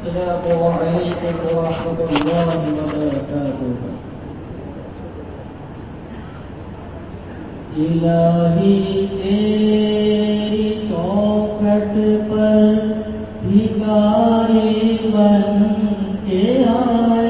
السلام عليكم ورحمة الله وبركاته الہی تیری چوکھٹ پر بھکاری بن کے آئے۔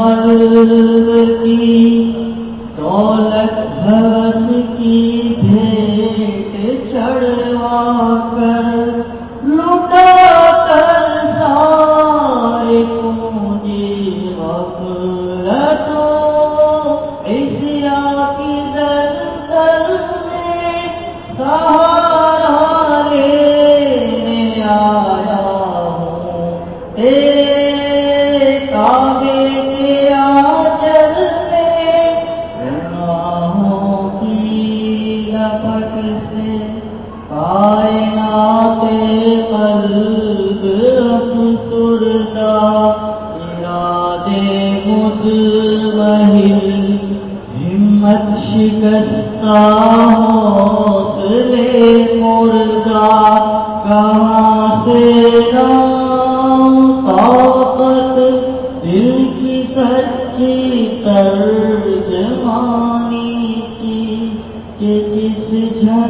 مغرب کی دولت بھوس کی بھیٹ چڑھوا کر لٹا کر سارے پونجی غفلتوں اسیا کی دل دل میں سارے کر جوانی کی کہ جس جھر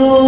يؤمنون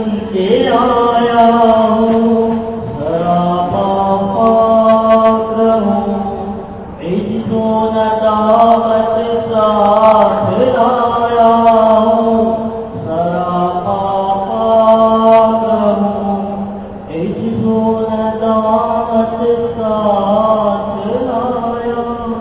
کے آیا ہوں